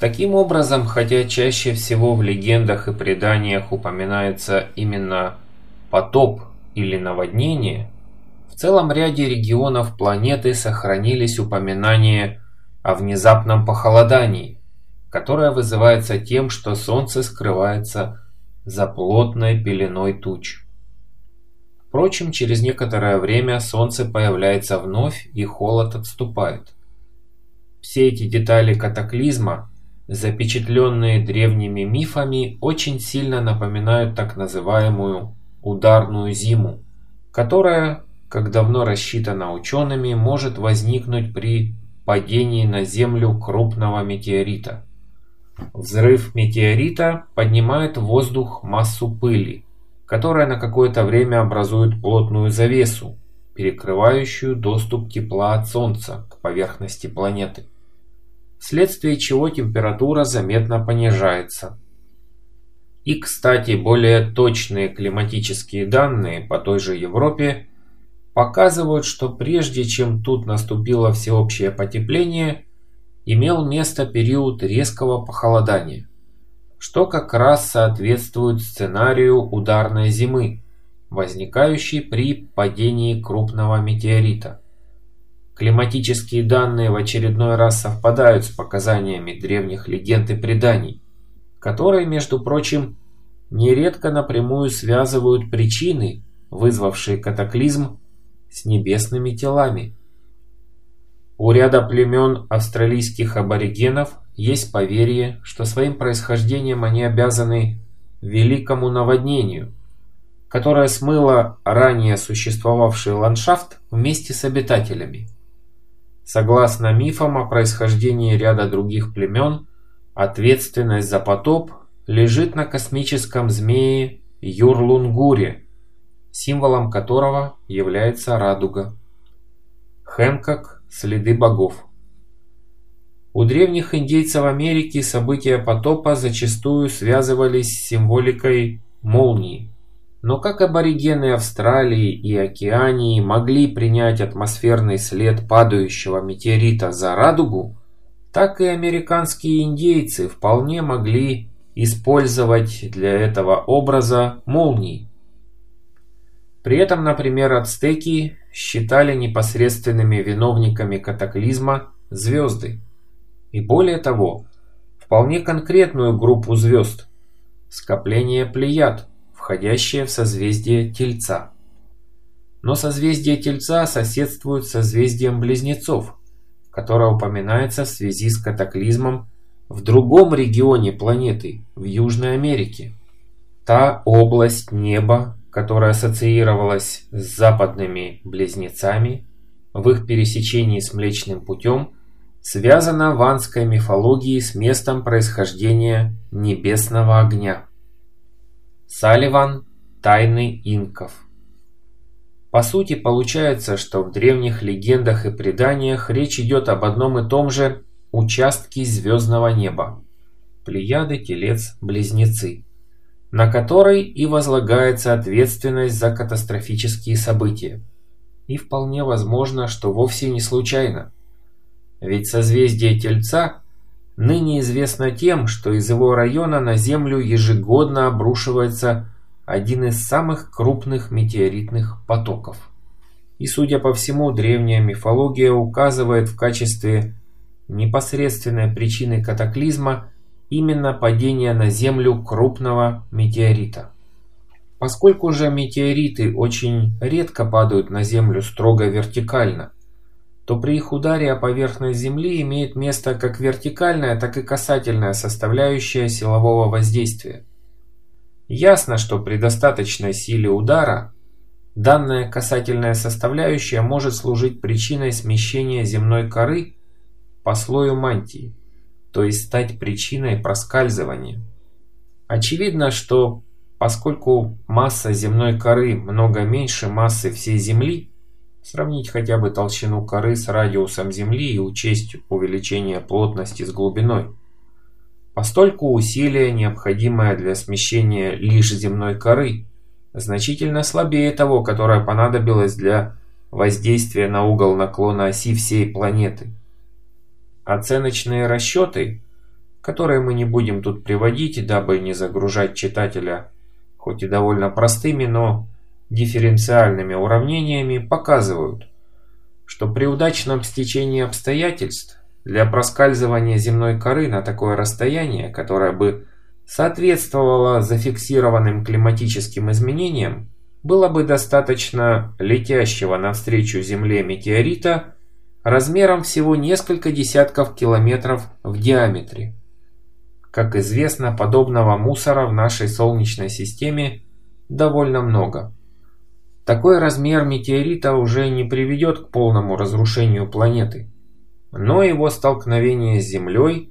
Таким образом, хотя чаще всего в легендах и преданиях упоминается именно потоп или наводнение, в целом ряде регионов планеты сохранились упоминания о внезапном похолодании, которое вызывается тем, что Солнце скрывается за плотной пеленой туч. Впрочем, через некоторое время Солнце появляется вновь и холод отступает. Все эти детали катаклизма запечатленные древними мифами, очень сильно напоминают так называемую «ударную зиму», которая, как давно рассчитано учеными, может возникнуть при падении на Землю крупного метеорита. Взрыв метеорита поднимает в воздух массу пыли, которая на какое-то время образует плотную завесу, перекрывающую доступ тепла от Солнца к поверхности планеты вследствие чего температура заметно понижается. И, кстати, более точные климатические данные по той же Европе показывают, что прежде чем тут наступило всеобщее потепление, имел место период резкого похолодания, что как раз соответствует сценарию ударной зимы, возникающей при падении крупного метеорита. Климатические данные в очередной раз совпадают с показаниями древних легенд и преданий, которые, между прочим, нередко напрямую связывают причины, вызвавшие катаклизм, с небесными телами. У ряда племен австралийских аборигенов есть поверье, что своим происхождением они обязаны великому наводнению, которое смыло ранее существовавший ландшафт вместе с обитателями. Согласно мифам о происхождении ряда других племен, ответственность за потоп лежит на космическом змее Юрлунгуре, символом которого является радуга. Хэнкок – следы богов. У древних индейцев Америки события потопа зачастую связывались с символикой молнии. Но как аборигены Австралии и Океании могли принять атмосферный след падающего метеорита за радугу, так и американские индейцы вполне могли использовать для этого образа молнии. При этом, например, ацтеки считали непосредственными виновниками катаклизма звезды. И более того, вполне конкретную группу звезд – скопление Плеяд – входящее в созвездие Тельца. Но созвездие Тельца соседствует с созвездием Близнецов, которое упоминается в связи с катаклизмом в другом регионе планеты, в Южной Америке. Та область неба, которая ассоциировалась с западными близнецами в их пересечении с Млечным путем, связана в анской мифологии с местом происхождения небесного огня. Салливан «Тайны инков». По сути, получается, что в древних легендах и преданиях речь идет об одном и том же участке звездного неба – Плеяды, Телец, Близнецы, на который и возлагается ответственность за катастрофические события. И вполне возможно, что вовсе не случайно. Ведь созвездие Тельца ныне известно тем, что из его района на Землю ежегодно обрушивается один из самых крупных метеоритных потоков. И, судя по всему, древняя мифология указывает в качестве непосредственной причины катаклизма именно падение на Землю крупного метеорита. Поскольку же метеориты очень редко падают на Землю строго вертикально – то при их ударе о поверхность Земли имеет место как вертикальная, так и касательная составляющая силового воздействия. Ясно, что при достаточной силе удара данная касательная составляющая может служить причиной смещения земной коры по слою мантии, то есть стать причиной проскальзывания. Очевидно, что поскольку масса земной коры много меньше массы всей Земли, Сравнить хотя бы толщину коры с радиусом Земли и учесть увеличение плотности с глубиной. Постольку усилие, необходимое для смещения лишь земной коры, значительно слабее того, которое понадобилось для воздействия на угол наклона оси всей планеты. Оценочные расчеты которые мы не будем тут приводить, дабы не загружать читателя хоть и довольно простыми, но дифференциальными уравнениями, показывают, что при удачном стечении обстоятельств для проскальзывания земной коры на такое расстояние, которое бы соответствовало зафиксированным климатическим изменениям, было бы достаточно летящего навстречу Земле метеорита размером всего несколько десятков километров в диаметре. Как известно, подобного мусора в нашей Солнечной системе довольно много. Такой размер метеорита уже не приведет к полному разрушению планеты, но его столкновение с Землей,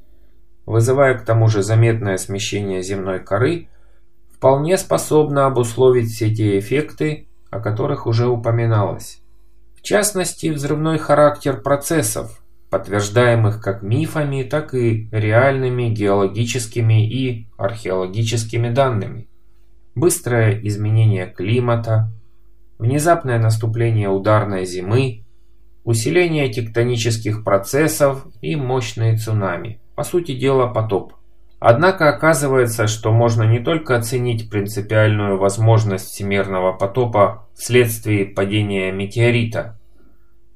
вызывая к тому же заметное смещение земной коры, вполне способно обусловить все те эффекты, о которых уже упоминалось. В частности, взрывной характер процессов, подтверждаемых как мифами, так и реальными геологическими и археологическими данными. Быстрое изменение климата, внезапное наступление ударной зимы, усиление тектонических процессов и мощные цунами. По сути дела потоп. Однако оказывается, что можно не только оценить принципиальную возможность всемирного потопа вследствие падения метеорита,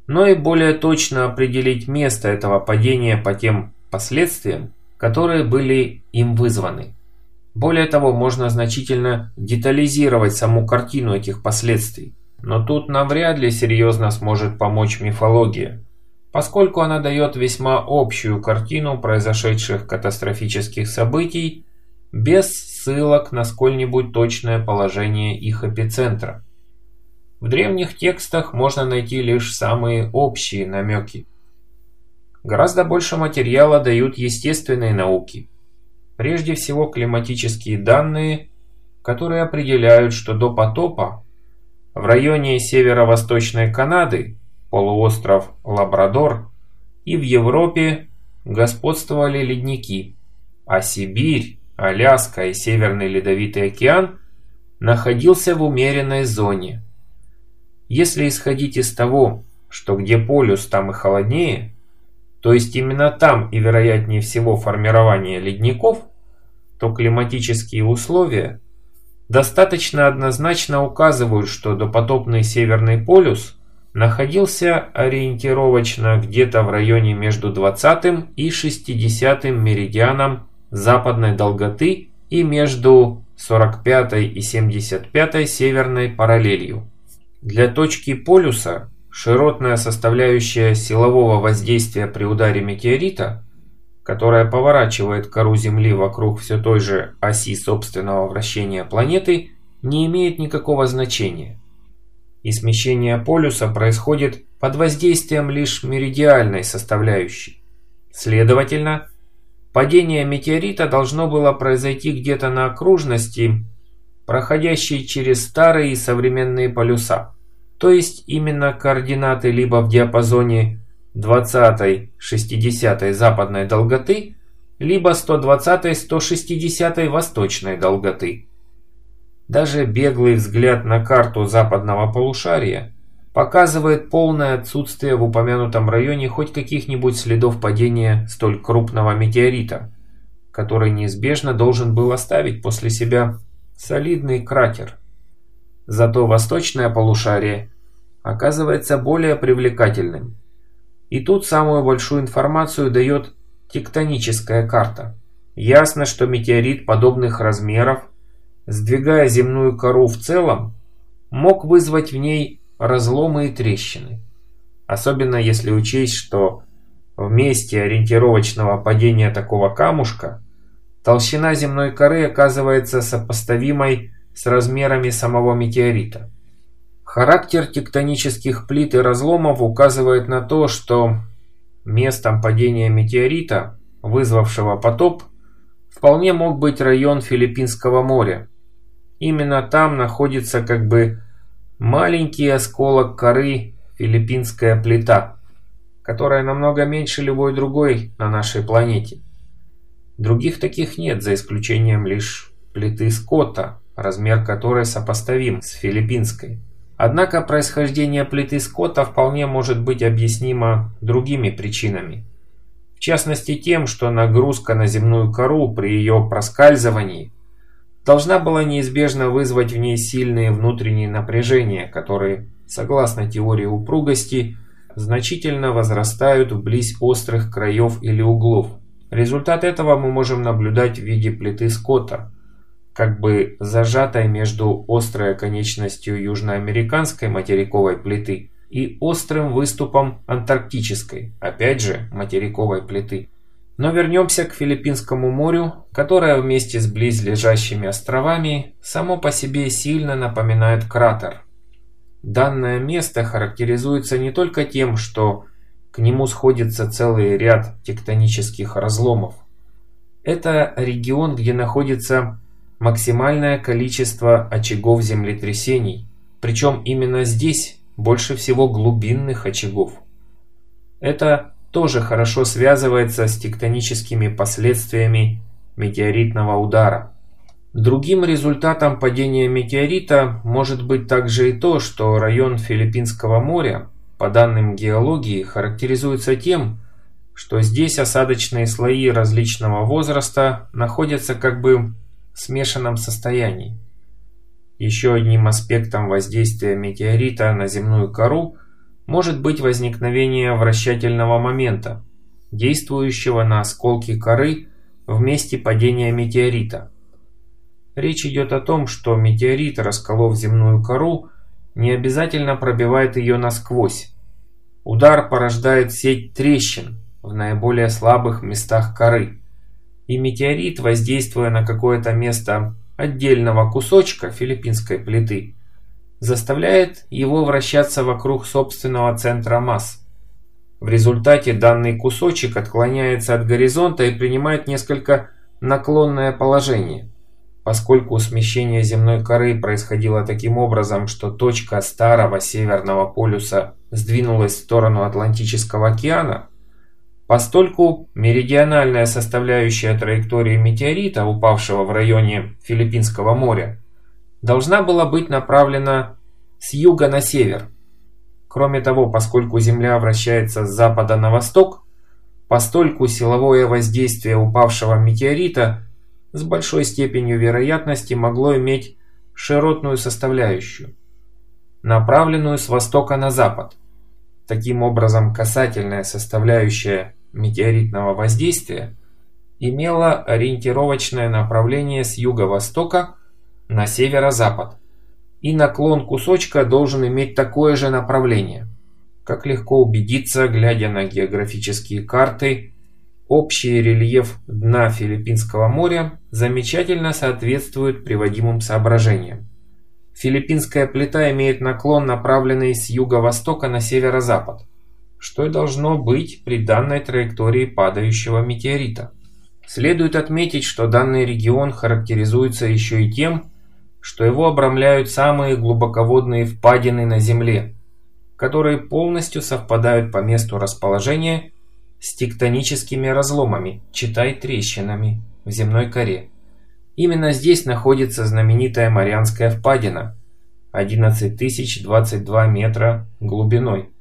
но и более точно определить место этого падения по тем последствиям, которые были им вызваны. Более того, можно значительно детализировать саму картину этих последствий. Но тут навряд ли серьезно сможет помочь мифология, поскольку она дает весьма общую картину произошедших катастрофических событий без ссылок на сколь-нибудь точное положение их эпицентра. В древних текстах можно найти лишь самые общие намеки. Гораздо больше материала дают естественные науки – Прежде всего климатические данные, которые определяют, что до потопа в районе северо-восточной Канады, полуостров Лабрадор, и в Европе господствовали ледники, а Сибирь, Аляска и Северный Ледовитый океан находился в умеренной зоне. Если исходить из того, что где полюс, там и холоднее, то есть именно там и вероятнее всего формирование ледников, то климатические условия достаточно однозначно указывают, что допотопный Северный полюс находился ориентировочно где-то в районе между 20 и 60 меридианом западной долготы и между 45 и 75 северной параллелью. Для точки полюса Широтная составляющая силового воздействия при ударе метеорита, которая поворачивает кору Земли вокруг все той же оси собственного вращения планеты, не имеет никакого значения. И смещение полюса происходит под воздействием лишь меридиальной составляющей. Следовательно, падение метеорита должно было произойти где-то на окружности, проходящей через старые и современные полюса то есть именно координаты либо в диапазоне 20-60 западной долготы, либо 120-160 восточной долготы. Даже беглый взгляд на карту западного полушария показывает полное отсутствие в упомянутом районе хоть каких-нибудь следов падения столь крупного метеорита, который неизбежно должен был оставить после себя солидный кратер. Зато восточное полушарие оказывается более привлекательным. И тут самую большую информацию дает тектоническая карта. Ясно, что метеорит подобных размеров, сдвигая земную кору в целом, мог вызвать в ней разломы и трещины. Особенно если учесть, что в месте ориентировочного падения такого камушка толщина земной коры оказывается сопоставимой с размерами самого метеорита. Характер тектонических плит и разломов указывает на то, что местом падения метеорита, вызвавшего потоп, вполне мог быть район Филиппинского моря. Именно там находится как бы маленький осколок коры Филиппинская плита, которая намного меньше любой другой на нашей планете. Других таких нет, за исключением лишь плиты Скотта, размер которой сопоставим с филиппинской. Однако происхождение плиты Скотта вполне может быть объяснимо другими причинами. В частности тем, что нагрузка на земную кору при ее проскальзывании должна была неизбежно вызвать в ней сильные внутренние напряжения, которые, согласно теории упругости, значительно возрастают вблизь острых краев или углов. Результат этого мы можем наблюдать в виде плиты Скотта, как бы зажатой между острой конечностью южноамериканской материковой плиты и острым выступом антарктической, опять же, материковой плиты. Но вернемся к Филиппинскому морю, которое вместе с близлежащими островами само по себе сильно напоминает кратер. Данное место характеризуется не только тем, что к нему сходится целый ряд тектонических разломов. Это регион, где находится максимальное количество очагов землетрясений, причем именно здесь больше всего глубинных очагов. Это тоже хорошо связывается с тектоническими последствиями метеоритного удара. Другим результатом падения метеорита может быть также и то, что район Филиппинского моря, по данным геологии, характеризуется тем, что здесь осадочные слои различного возраста находятся как бы смешанном состоянии. Еще одним аспектом воздействия метеорита на земную кору может быть возникновение вращательного момента, действующего на осколки коры в месте падения метеорита. Речь идет о том, что метеорит, расколов земную кору, не обязательно пробивает ее насквозь. Удар порождает сеть трещин в наиболее слабых местах коры. И метеорит, воздействуя на какое-то место отдельного кусочка филиппинской плиты, заставляет его вращаться вокруг собственного центра масс. В результате данный кусочек отклоняется от горизонта и принимает несколько наклонное положение. Поскольку смещение земной коры происходило таким образом, что точка старого северного полюса сдвинулась в сторону Атлантического океана, постольку меридиональная составляющая траектории метеорита, упавшего в районе Филиппинского моря, должна была быть направлена с юга на север. Кроме того, поскольку Земля вращается с запада на восток, постольку силовое воздействие упавшего метеорита с большой степенью вероятности могло иметь широтную составляющую, направленную с востока на запад. Таким образом, касательная составляющая метеоритного воздействия имела ориентировочное направление с юго-востока на северо-запад, и наклон кусочка должен иметь такое же направление. Как легко убедиться, глядя на географические карты, общий рельеф дна Филиппинского моря замечательно соответствует приводимым соображениям. Филиппинская плита имеет наклон, направленный с юго-востока на северо-запад, что и должно быть при данной траектории падающего метеорита. Следует отметить, что данный регион характеризуется еще и тем, что его обрамляют самые глубоководные впадины на Земле, которые полностью совпадают по месту расположения с тектоническими разломами, читай трещинами, в земной коре. Именно здесь находится знаменитая Марианская впадина, 11022 метра глубиной.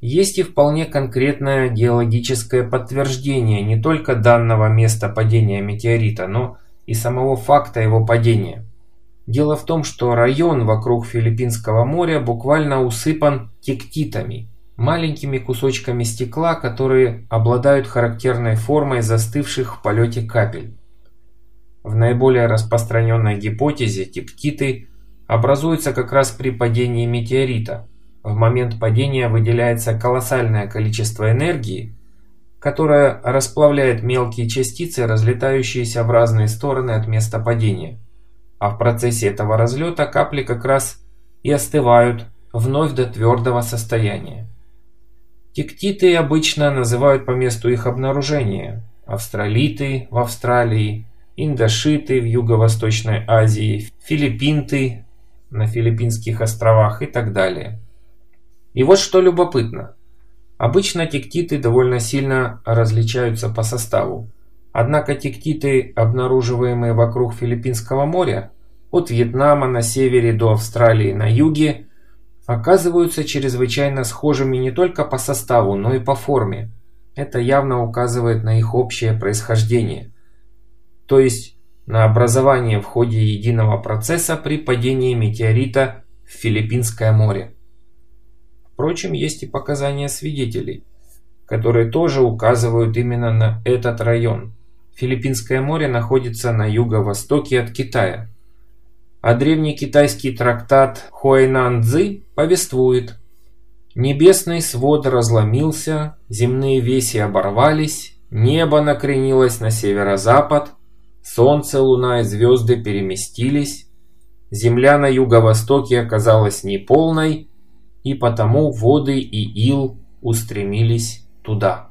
Есть и вполне конкретное геологическое подтверждение не только данного места падения метеорита, но и самого факта его падения. Дело в том, что район вокруг Филиппинского моря буквально усыпан тектитами, маленькими кусочками стекла, которые обладают характерной формой застывших в полете капель. В наиболее распространенной гипотезе тектиты образуются как раз при падении метеорита. В момент падения выделяется колоссальное количество энергии, которая расплавляет мелкие частицы, разлетающиеся в разные стороны от места падения а в процессе этого разлета капли как раз и остывают вновь до твердого состояния. Тектиты обычно называют по месту их обнаружения австралиты в Австралии, индошиты в Юго-Восточной Азии, филиппинты на Филиппинских островах и так далее. И вот что любопытно. Обычно тектиты довольно сильно различаются по составу. Однако тектиты, обнаруживаемые вокруг Филиппинского моря, от Вьетнама на севере до Австралии на юге, оказываются чрезвычайно схожими не только по составу, но и по форме. это явно указывает на их общее происхождение, то есть на образование в ходе единого процесса при падении метеорита в Филиппинское море. Впрочем, есть и показания свидетелей, которые тоже указывают именно на этот район. Филиппинское море находится на юго-востоке от Китая. А древний китайский трактат Хуайнан Цзы повествует. Небесный свод разломился, земные веси оборвались, небо накренилось на северо-запад, солнце, луна и звезды переместились, земля на юго-востоке оказалась неполной, и потому воды и ил устремились туда.